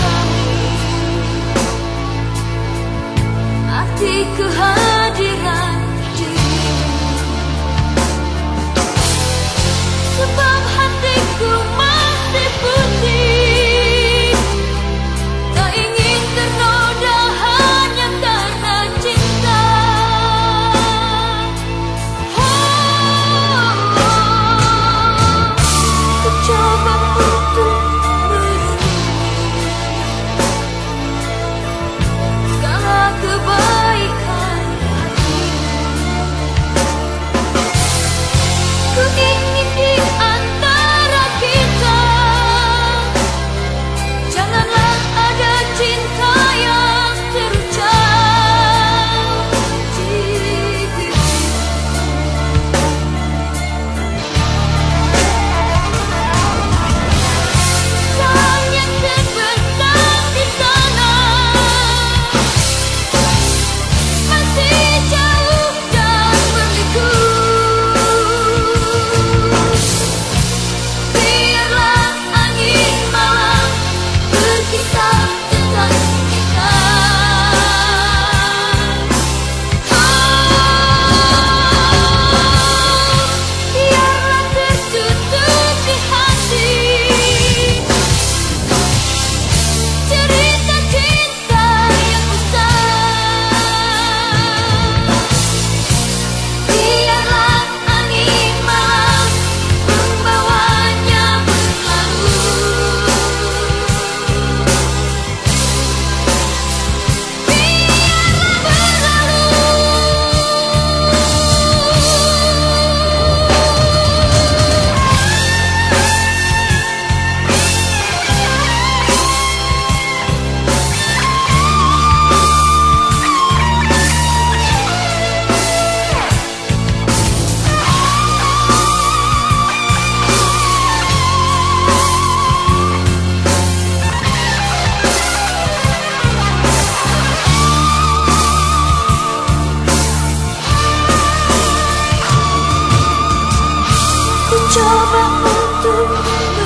Honey, I'll take you home. Coba untuk